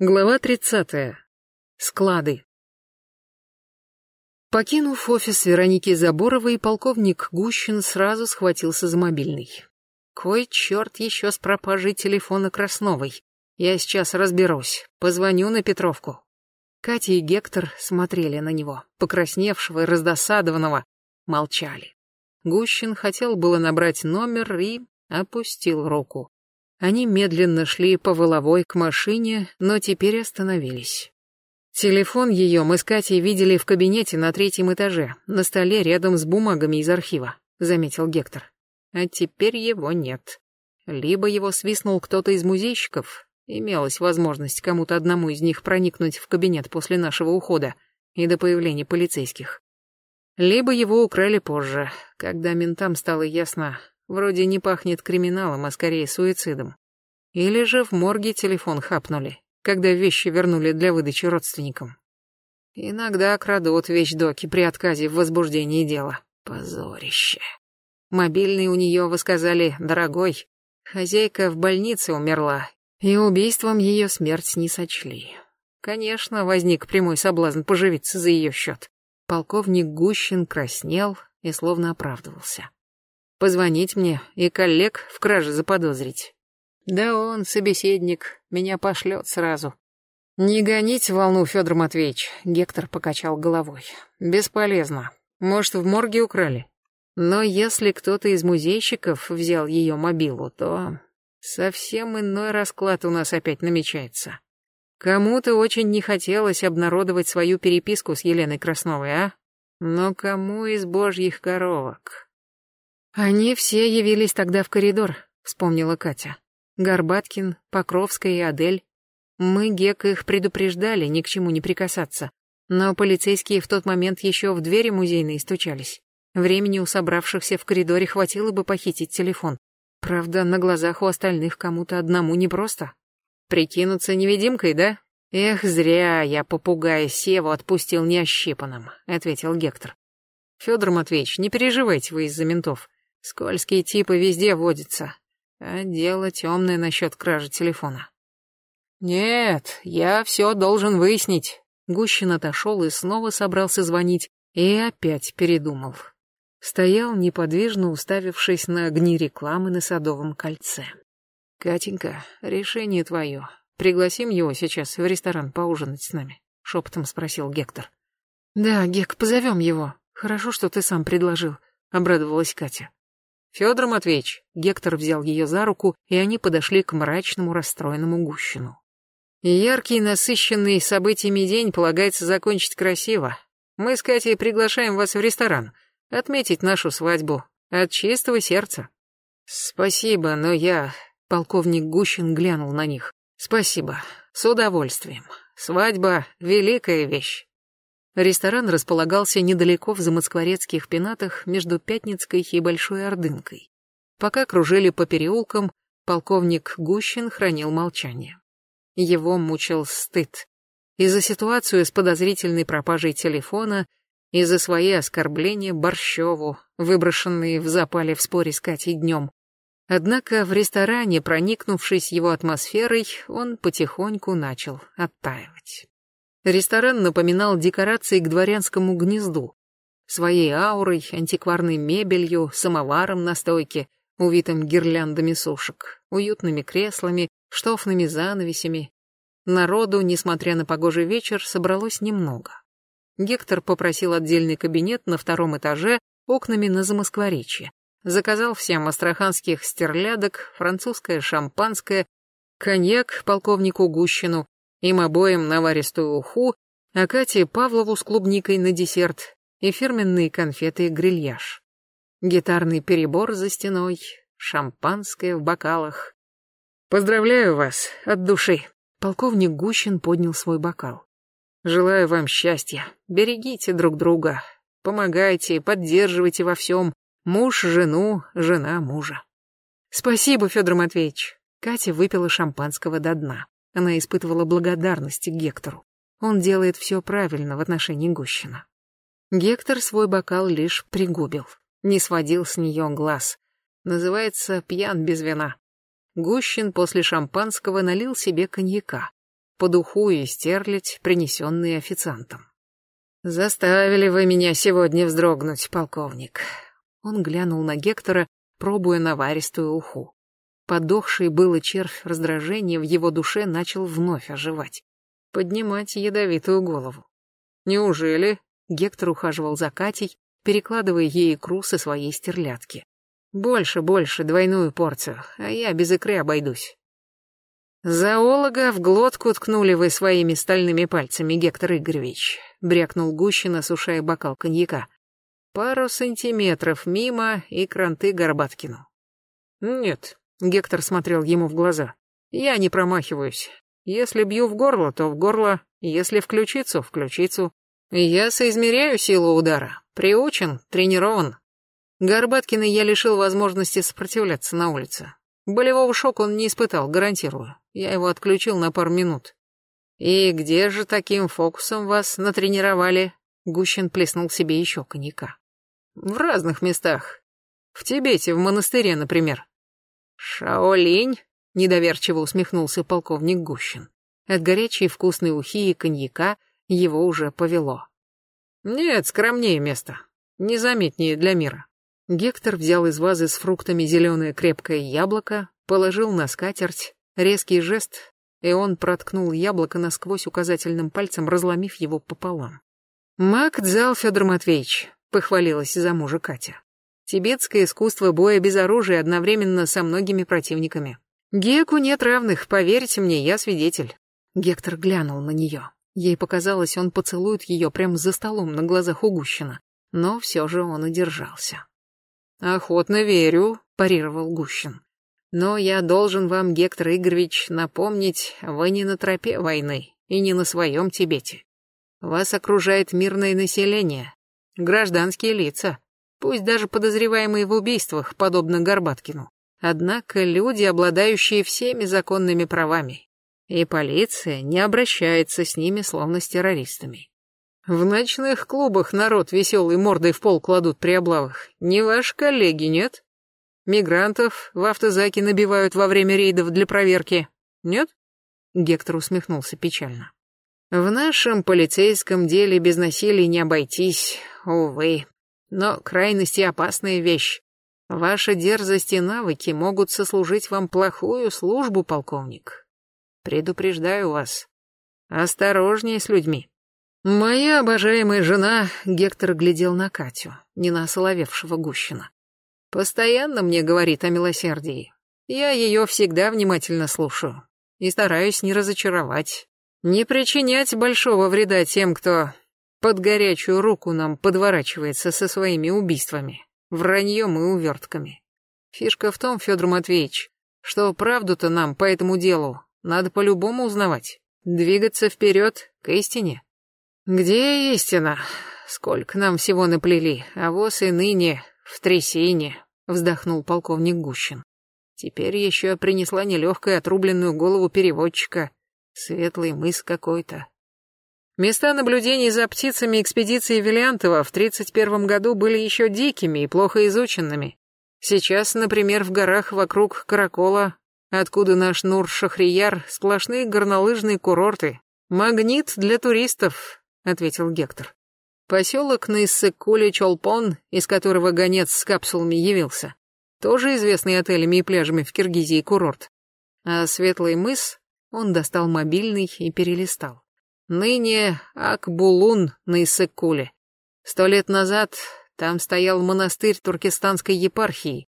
Глава 30. Склады. Покинув офис Вероники Заборовой, полковник Гущин сразу схватился за мобильный. Кой черт еще с пропажей телефона Красновой. Я сейчас разберусь. Позвоню на Петровку. Катя и Гектор смотрели на него, покрасневшего и раздосадованного, молчали. Гущин хотел было набрать номер и опустил руку. Они медленно шли по Воловой к машине, но теперь остановились. Телефон ее мы с Катей видели в кабинете на третьем этаже, на столе рядом с бумагами из архива, заметил Гектор. А теперь его нет. Либо его свистнул кто-то из музейщиков, имелась возможность кому-то одному из них проникнуть в кабинет после нашего ухода и до появления полицейских. Либо его украли позже, когда ментам стало ясно, Вроде не пахнет криминалом, а скорее суицидом. Или же в морге телефон хапнули, когда вещи вернули для выдачи родственникам. Иногда крадут вещдоки при отказе в возбуждении дела. Позорище. Мобильный у нее, вы сказали, дорогой. Хозяйка в больнице умерла, и убийством ее смерть не сочли. Конечно, возник прямой соблазн поживиться за ее счет. Полковник Гущин краснел и словно оправдывался позвонить мне и коллег в краже заподозрить. Да он, собеседник, меня пошлет сразу. Не гонить волну, Федор Матвеевич, Гектор покачал головой. Бесполезно. Может, в морге украли? Но если кто-то из музейщиков взял ее мобилу, то совсем иной расклад у нас опять намечается. Кому-то очень не хотелось обнародовать свою переписку с Еленой Красновой, а? Но кому из божьих коровок? «Они все явились тогда в коридор», — вспомнила Катя. «Горбаткин, Покровская и Адель. Мы, Гек, их предупреждали ни к чему не прикасаться. Но полицейские в тот момент еще в двери музейной стучались. Времени у собравшихся в коридоре хватило бы похитить телефон. Правда, на глазах у остальных кому-то одному непросто. Прикинуться невидимкой, да? Эх, зря я попугая Севу отпустил неощипанным, ответил Гектор. Федор Матвеевич, не переживайте вы из-за ментов. Скользкие типы везде водятся. А дело темное насчет кражи телефона. Нет, я все должен выяснить. Гущин отошел и снова собрался звонить, и опять передумал. Стоял неподвижно, уставившись на огни рекламы на Садовом кольце. «Катенька, решение твое. Пригласим его сейчас в ресторан поужинать с нами?» — шепотом спросил Гектор. «Да, Гек, позовем его. Хорошо, что ты сам предложил», — обрадовалась Катя. Федор Матвеевич, Гектор взял ее за руку, и они подошли к мрачному, расстроенному Гущину. Яркий, насыщенный событиями день полагается закончить красиво. Мы с Катей приглашаем вас в ресторан, отметить нашу свадьбу от чистого сердца. Спасибо, но я... Полковник Гущин глянул на них. Спасибо, с удовольствием. Свадьба — великая вещь. Ресторан располагался недалеко в замоскворецких пенатах между Пятницкой и Большой Ордынкой. Пока кружили по переулкам, полковник Гущин хранил молчание. Его мучил стыд. И за ситуацию с подозрительной пропажей телефона, и за свои оскорбления Борщеву, выброшенные в запале в споре с Катей днем. Однако в ресторане, проникнувшись его атмосферой, он потихоньку начал оттаивать. Ресторан напоминал декорации к дворянскому гнезду. Своей аурой, антикварной мебелью, самоваром на стойке, увитым гирляндами сушек, уютными креслами, штофными занавесями. Народу, несмотря на погожий вечер, собралось немного. Гектор попросил отдельный кабинет на втором этаже окнами на Замоскворечье. Заказал всем астраханских стерлядок, французское шампанское, коньяк полковнику Гущину, им обоим наваристую уху, а Кате Павлову с клубникой на десерт и фирменные конфеты грильяж. Гитарный перебор за стеной, шампанское в бокалах. «Поздравляю вас от души!» Полковник Гущин поднял свой бокал. «Желаю вам счастья, берегите друг друга, помогайте, поддерживайте во всем, муж жену, жена мужа». «Спасибо, Федор Матвеевич!» Катя выпила шампанского до дна. Она испытывала благодарность Гектору. Он делает все правильно в отношении Гущина. Гектор свой бокал лишь пригубил, не сводил с нее глаз. Называется «пьян без вина». Гущин после шампанского налил себе коньяка. по духу и стерлядь, принесенные официантом. «Заставили вы меня сегодня вздрогнуть, полковник». Он глянул на Гектора, пробуя наваристую уху. Подохший было червь раздражения в его душе начал вновь оживать, поднимать ядовитую голову. «Неужели?» — Гектор ухаживал за Катей, перекладывая ей икру со своей стерлядки. «Больше, больше, двойную порцию, а я без икры обойдусь». «Зоолога в глотку ткнули вы своими стальными пальцами, Гектор Игоревич», — брякнул Гущин, осушая бокал коньяка. «Пару сантиметров мимо и кранты Горбаткину». «Нет», — Гектор смотрел ему в глаза, — «я не промахиваюсь. Если бью в горло, то в горло, если в ключицу, в ключицу. Я соизмеряю силу удара, приучен, тренирован. Горбаткина я лишил возможности сопротивляться на улице. Болевого шока он не испытал, гарантирую. Я его отключил на пару минут. «И где же таким фокусом вас натренировали?» Гущин плеснул себе еще коньяка. «В разных местах. В Тибете, в монастыре, например». «Шаолинь?» — недоверчиво усмехнулся полковник Гущин. От горячей вкусной ухи и коньяка его уже повело. «Нет, скромнее место. Незаметнее для мира». Гектор взял из вазы с фруктами зеленое крепкое яблоко, положил на скатерть, резкий жест, и он проткнул яблоко насквозь указательным пальцем, разломив его пополам. «Мак Дзал Федор Матвеевич», — похвалилась за мужа Катя. «Тибетское искусство боя без оружия одновременно со многими противниками. Геку нет равных, поверьте мне, я свидетель». Гектор глянул на нее. Ей показалось, он поцелует ее прямо за столом на глазах у Гущина, но все же он удержался. «Охотно верю», — парировал Гущин. «Но я должен вам, Гектор Игоревич, напомнить, вы не на тропе войны и не на своем Тибете. Вас окружает мирное население, гражданские лица, пусть даже подозреваемые в убийствах, подобно Горбаткину. Однако люди, обладающие всеми законными правами, и полиция не обращается с ними словно с террористами. В ночных клубах народ веселый мордой в пол кладут при облавах. Не ваши коллеги, нет? Мигрантов в автозаки набивают во время рейдов для проверки. Нет? Гектор усмехнулся печально. В нашем полицейском деле без насилия не обойтись, увы. Но крайности опасная вещь. Ваша дерзость и навыки могут сослужить вам плохую службу, полковник. Предупреждаю вас. Осторожнее с людьми. «Моя обожаемая жена...» — Гектор глядел на Катю, не на осоловевшего Гущина. «Постоянно мне говорит о милосердии. Я ее всегда внимательно слушаю и стараюсь не разочаровать, не причинять большого вреда тем, кто под горячую руку нам подворачивается со своими убийствами, враньем и увертками. Фишка в том, Федор Матвеевич, что правду-то нам по этому делу надо по-любому узнавать, двигаться вперед к истине». «Где истина? Сколько нам всего наплели, а воз и ныне в трясине», — вздохнул полковник Гущин. «Теперь еще принесла нелегкую отрубленную голову переводчика. Светлый мыс какой-то». Места наблюдений за птицами экспедиции Виллиантова в 31 году были еще дикими и плохо изученными. Сейчас, например, в горах вокруг Каракола, откуда наш Нур-Шахрияр, сплошные горнолыжные курорты. Магнит для туристов, ответил Гектор. Поселок на Иссык-Куле Чолпон, из которого гонец с капсулами явился, тоже известный отелями и пляжами в Киргизии курорт. А Светлый мыс он достал мобильный и перелистал. Ныне Акбулун на Иссык-Куле. Сто лет назад там стоял монастырь туркестанской епархии.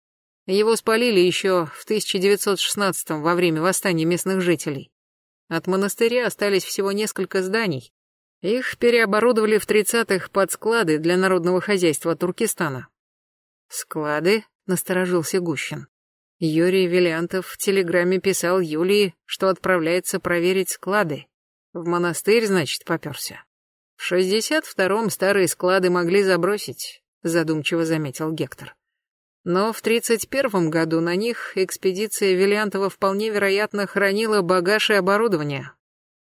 Его спалили еще в 1916 во время восстания местных жителей. От монастыря остались всего несколько зданий, их переоборудовали в 30-х под склады для народного хозяйства Туркестана. «Склады?» — насторожился Гущин. Юрий Виллиантов в телеграмме писал Юлии, что отправляется проверить склады. В монастырь, значит, попёрся. В 62-м старые склады могли забросить, задумчиво заметил Гектор. Но в 31 году на них экспедиция Виллиантова вполне вероятно хранила багаж и оборудование,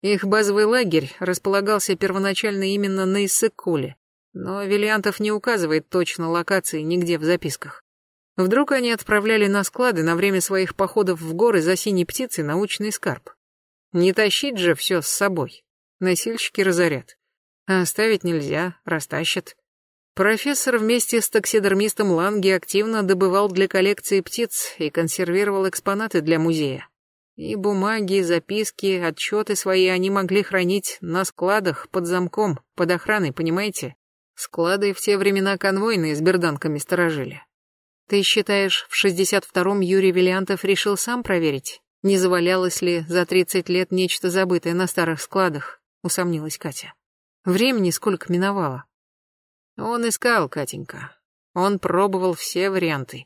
их базовый лагерь располагался первоначально именно на Иссык-Куле, но Виллиантов не указывает точно локации нигде в записках. Вдруг они отправляли на склады на время своих походов в горы за синей птицей научный скарб. Не тащить же все с собой. Носильщики разорят. А оставить нельзя, растащат. Профессор вместе с таксидермистом Ланги активно добывал для коллекции птиц и консервировал экспонаты для музея. И бумаги, записки, отчеты свои они могли хранить на складах, под замком, под охраной, понимаете? Склады в те времена конвойные с берданками сторожили. Ты считаешь, в 62-м Юрий Виллиантов решил сам проверить, не завалялось ли за 30 лет нечто забытое на старых складах? Усомнилась Катя. Времени сколько миновало? Он искал, Катенька. Он пробовал все варианты.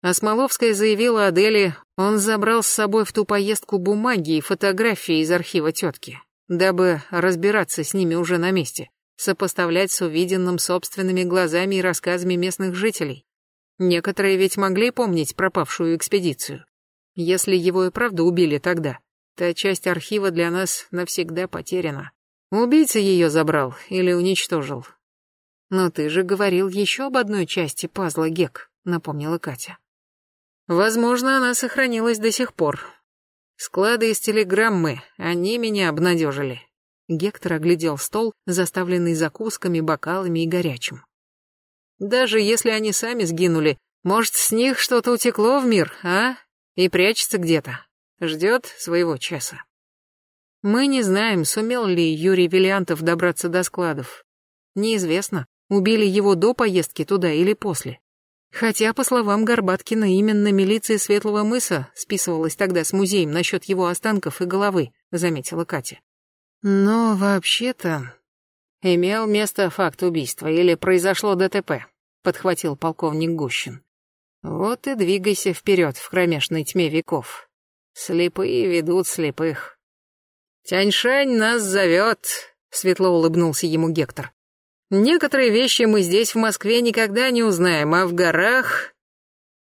А Смоловская заявила Аделе, он забрал с собой в ту поездку бумаги и фотографии из архива тетки, дабы разбираться с ними уже на месте, сопоставлять с увиденным собственными глазами и рассказами местных жителей. Некоторые ведь могли помнить пропавшую экспедицию. Если его и правда убили тогда, та часть архива для нас навсегда потеряна. Убийца ее забрал или уничтожил. Но ты же говорил еще об одной части пазла Гек, напомнила Катя. Возможно, она сохранилась до сих пор. Склады из телеграммы, они меня обнадежили. Гектор оглядел стол, заставленный закусками, бокалами и горячим. Даже если они сами сгинули, может, с них что-то утекло в мир, а? И прячется где-то. Ждет своего часа. Мы не знаем, сумел ли Юрий Виллиантов добраться до складов. Неизвестно, убили его до поездки туда или после. Хотя, по словам Горбаткина, именно милиция Светлого мыса списывалась тогда с музеем насчет его останков и головы, заметила Катя. Но вообще-то... Имел место факт убийства или произошло ДТП, подхватил полковник Гущин. Вот и двигайся вперед в кромешной тьме веков. Слепые ведут слепых. Тяньшань нас зовет, светло улыбнулся ему Гектор. Некоторые вещи мы здесь в Москве никогда не узнаем, а в горах...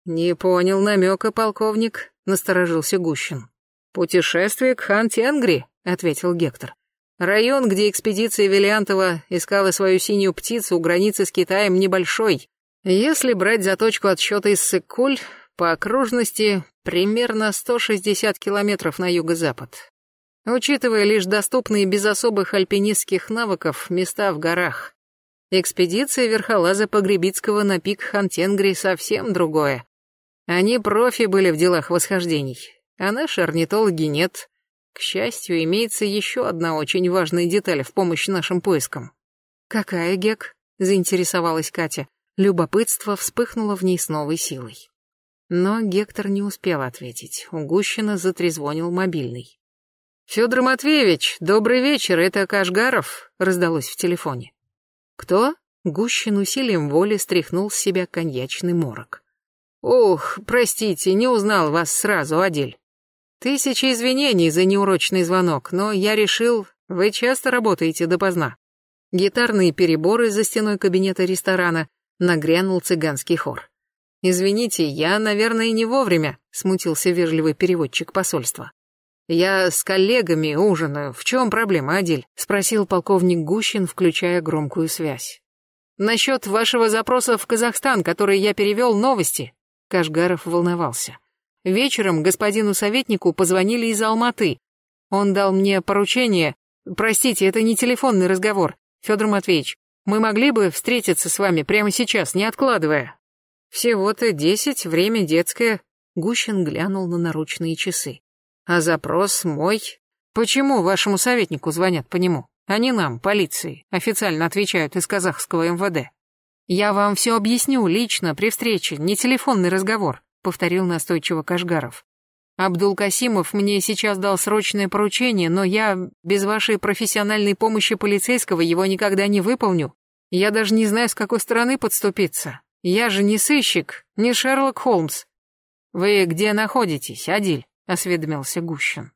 Не понял намека, полковник, насторожился Гущин. Путешествие к Хан-Тенгри, ответил Гектор. Район, где экспедиция Виллиантова искала свою синюю птицу у границы с Китаем, небольшой. Если брать за точку отсчета из Сыкуль, по окружности примерно 160 километров на юго-запад. Учитывая лишь доступные без особых альпинистских навыков места в горах. Экспедиция верхолаза Погребицкого на пик Хантенгри совсем другое. Они профи были в делах восхождений, а наши орнитологи нет. К счастью, имеется еще одна очень важная деталь в помощь нашим поискам. «Какая, Гек?» — заинтересовалась Катя. Любопытство вспыхнуло в ней с новой силой. Но Гектор не успел ответить. У Гущина затрезвонил мобильный. «Федор Матвеевич, добрый вечер, это Кашгаров», — раздалось в телефоне. «Кто?» Гущин усилием воли стряхнул с себя коньячный морок. «Ох, простите, не узнал вас сразу, Адель. Тысячи извинений за неурочный звонок, но я решил, вы часто работаете допоздна». Гитарные переборы за стеной кабинета ресторана нагрянул цыганский хор. «Извините, я, наверное, не вовремя», — смутился вежливый переводчик посольства. «Я с коллегами ужинаю. В чем проблема, Адиль?» — спросил полковник Гущин, включая громкую связь. «Насчет вашего запроса в Казахстан, который я перевел, новости». Кашгаров волновался. Вечером господину советнику позвонили из Алматы. Он дал мне поручение. Простите, это не телефонный разговор. Федор Матвеевич, мы могли бы встретиться с вами прямо сейчас, не откладывая. Всего-то десять, время детское. Гущин глянул на наручные часы. А запрос мой. Почему вашему советнику звонят по нему, а не нам, полиции, официально отвечают из казахского МВД? Я вам все объясню лично при встрече, не телефонный разговор, повторил настойчиво Кашгаров. Абдул Касимов мне сейчас дал срочное поручение, но я без вашей профессиональной помощи полицейского его никогда не выполню. Я даже не знаю, с какой стороны подступиться. Я же не сыщик, не Шерлок Холмс. Вы где находитесь, Адиль? осведомился Гущин.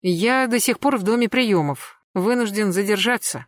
Я до сих пор в доме приемов, вынужден задержаться.